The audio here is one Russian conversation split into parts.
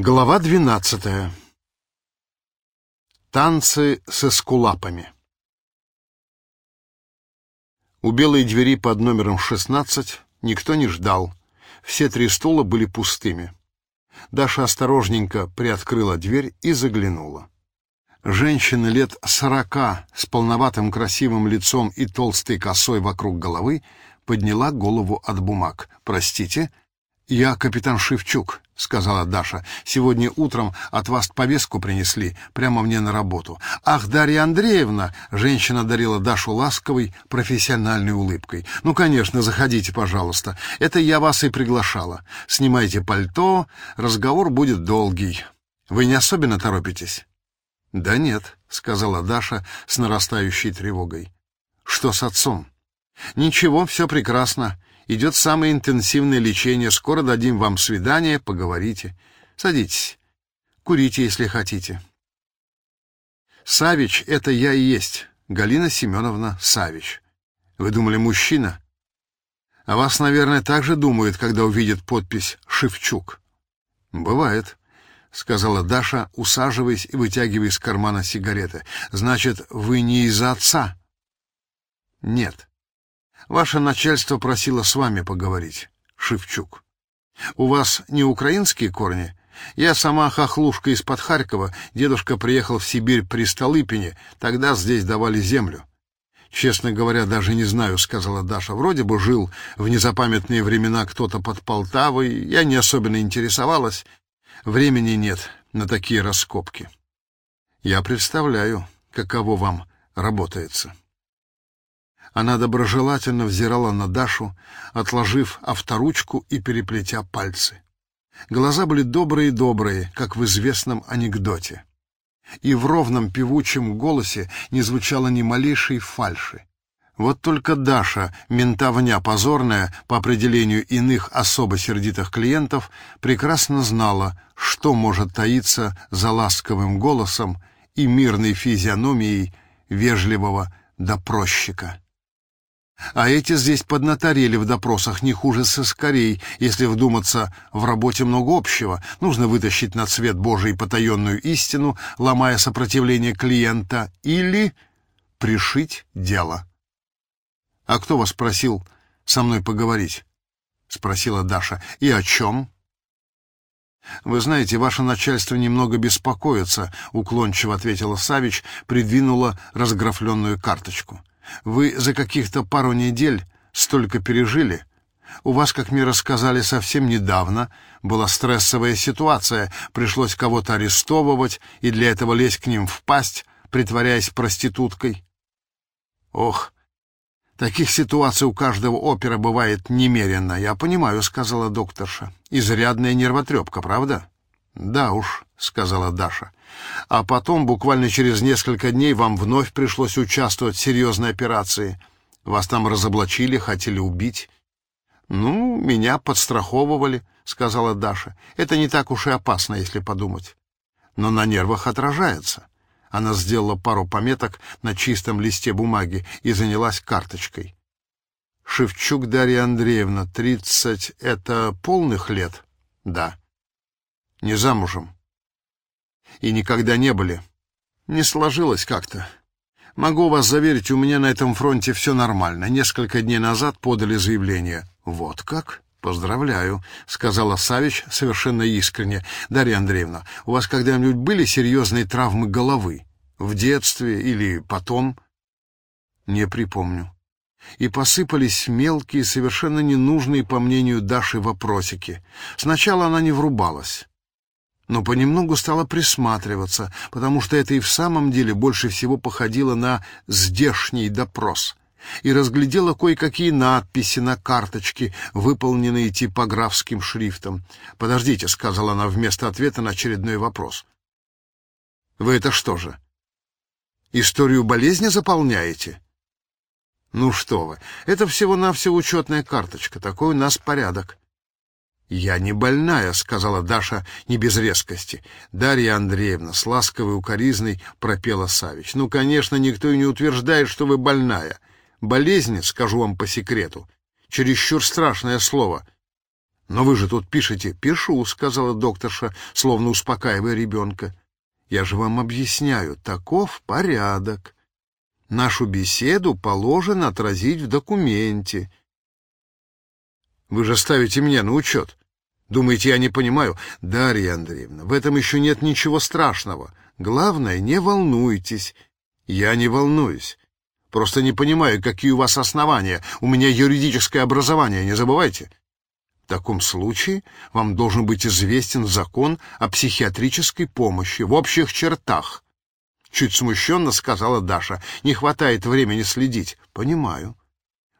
Глава двенадцатая. Танцы с эскулапами. У белой двери под номером 16 никто не ждал. Все три стула были пустыми. Даша осторожненько приоткрыла дверь и заглянула. Женщина лет сорока с полноватым красивым лицом и толстой косой вокруг головы подняла голову от бумаг. «Простите, я капитан Шевчук», — сказала Даша. «Сегодня утром от вас повестку принесли прямо мне на работу». «Ах, Дарья Андреевна!» — женщина дарила Дашу ласковой, профессиональной улыбкой. «Ну, конечно, заходите, пожалуйста. Это я вас и приглашала. Снимайте пальто, разговор будет долгий. Вы не особенно торопитесь?» «Да нет», — сказала Даша с нарастающей тревогой. «Что с отцом?» «Ничего, все прекрасно. Идет самое интенсивное лечение. Скоро дадим вам свидание, поговорите. Садитесь. Курите, если хотите. Савич — это я и есть. Галина Семеновна Савич. Вы думали, мужчина? А вас, наверное, так же думают, когда увидят подпись «Шевчук». Бывает, — сказала Даша, усаживаясь и вытягивая из кармана сигареты. Значит, вы не из-за отца? Нет. Ваше начальство просило с вами поговорить, Шевчук. У вас не украинские корни? Я сама хохлушка из-под Харькова, дедушка приехал в Сибирь при Столыпине, тогда здесь давали землю. Честно говоря, даже не знаю, сказала Даша. Вроде бы жил в незапамятные времена кто-то под Полтавой, я не особенно интересовалась. Времени нет на такие раскопки. Я представляю, каково вам работается. Она доброжелательно взирала на Дашу, отложив авторучку и переплетя пальцы. Глаза были добрые-добрые, как в известном анекдоте. И в ровном певучем голосе не звучало ни малейшей фальши. Вот только Даша, ментовня позорная, по определению иных особо сердитых клиентов, прекрасно знала, что может таиться за ласковым голосом и мирной физиономией вежливого допросчика. А эти здесь поднаторели в допросах не хуже сыскарей. Если вдуматься, в работе много общего. Нужно вытащить на свет Божий потаенную истину, ломая сопротивление клиента, или пришить дело. «А кто вас просил со мной поговорить?» — спросила Даша. «И о чем?» «Вы знаете, ваше начальство немного беспокоится», — уклончиво ответила Савич, придвинула разграфленную карточку. Вы за каких-то пару недель столько пережили. У вас, как мне рассказали совсем недавно, была стрессовая ситуация, пришлось кого-то арестовывать и для этого лезть к ним в пасть, притворяясь проституткой. Ох, таких ситуаций у каждого опера бывает немерено, я понимаю, сказала докторша. Изрядная нервотрепка, правда? Да уж, сказала Даша. А потом, буквально через несколько дней, вам вновь пришлось участвовать в серьезной операции. Вас там разоблачили, хотели убить. Ну, меня подстраховывали, сказала Даша. Это не так уж и опасно, если подумать. Но на нервах отражается. Она сделала пару пометок на чистом листе бумаги и занялась карточкой. Шевчук Дарья Андреевна, тридцать — это полных лет? Да. Не замужем и никогда не были. Не сложилось как-то. Могу вас заверить, у меня на этом фронте все нормально. Несколько дней назад подали заявление. Вот как? Поздравляю, сказала Савич совершенно искренне. Дарья Андреевна, у вас когда-нибудь были серьезные травмы головы? В детстве или потом? Не припомню. И посыпались мелкие, совершенно ненужные, по мнению Даши, вопросики. Сначала она не врубалась но понемногу стала присматриваться, потому что это и в самом деле больше всего походило на здешний допрос, и разглядела кое-какие надписи на карточке, выполненные типографским шрифтом. «Подождите», — сказала она вместо ответа на очередной вопрос. «Вы это что же, историю болезни заполняете?» «Ну что вы, это всего-навсего учетная карточка, такой у нас порядок». «Я не больная», — сказала Даша не без резкости. Дарья Андреевна с ласковой укоризной пропела Савич. «Ну, конечно, никто и не утверждает, что вы больная. Болезнь, скажу вам по секрету, чересчур страшное слово. «Но вы же тут пишете». «Пишу», — сказала докторша, словно успокаивая ребенка. «Я же вам объясняю, таков порядок. Нашу беседу положено отразить в документе». «Вы же ставите меня на учет. Думаете, я не понимаю?» «Дарья Андреевна, в этом еще нет ничего страшного. Главное, не волнуйтесь». «Я не волнуюсь. Просто не понимаю, какие у вас основания. У меня юридическое образование, не забывайте». В таком случае вам должен быть известен закон о психиатрической помощи в общих чертах. Чуть смущенно сказала Даша. Не хватает времени следить. Понимаю.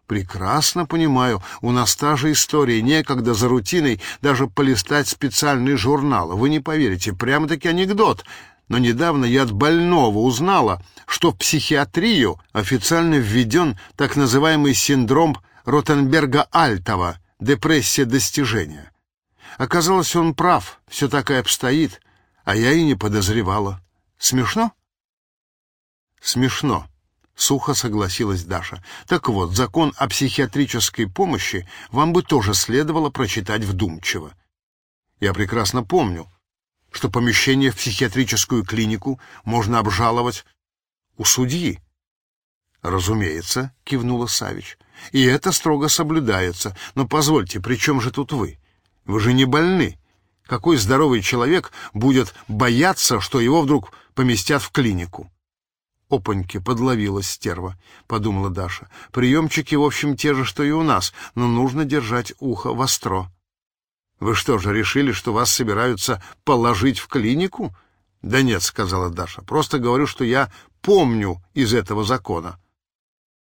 Прекрасно понимаю. У нас та же история. Некогда за рутиной даже полистать специальные журналы. Вы не поверите, прямо-таки анекдот. Но недавно я от больного узнала, что в психиатрию официально введен так называемый синдром Ротенберга-Альтова — депрессия достижения. Оказалось, он прав, все так и обстоит, а я и не подозревала. Смешно? Смешно, сухо согласилась Даша. Так вот, закон о психиатрической помощи вам бы тоже следовало прочитать вдумчиво. Я прекрасно помню, что помещение в психиатрическую клинику можно обжаловать у судьи. Разумеется, кивнула Савич. И это строго соблюдается. Но позвольте, при чем же тут вы? Вы же не больны. Какой здоровый человек будет бояться, что его вдруг поместят в клинику? Опаньки, подловилась стерва, подумала Даша. Приемчики, в общем, те же, что и у нас, но нужно держать ухо востро. Вы что же решили, что вас собираются положить в клинику? Да нет, сказала Даша. Просто говорю, что я помню из этого закона.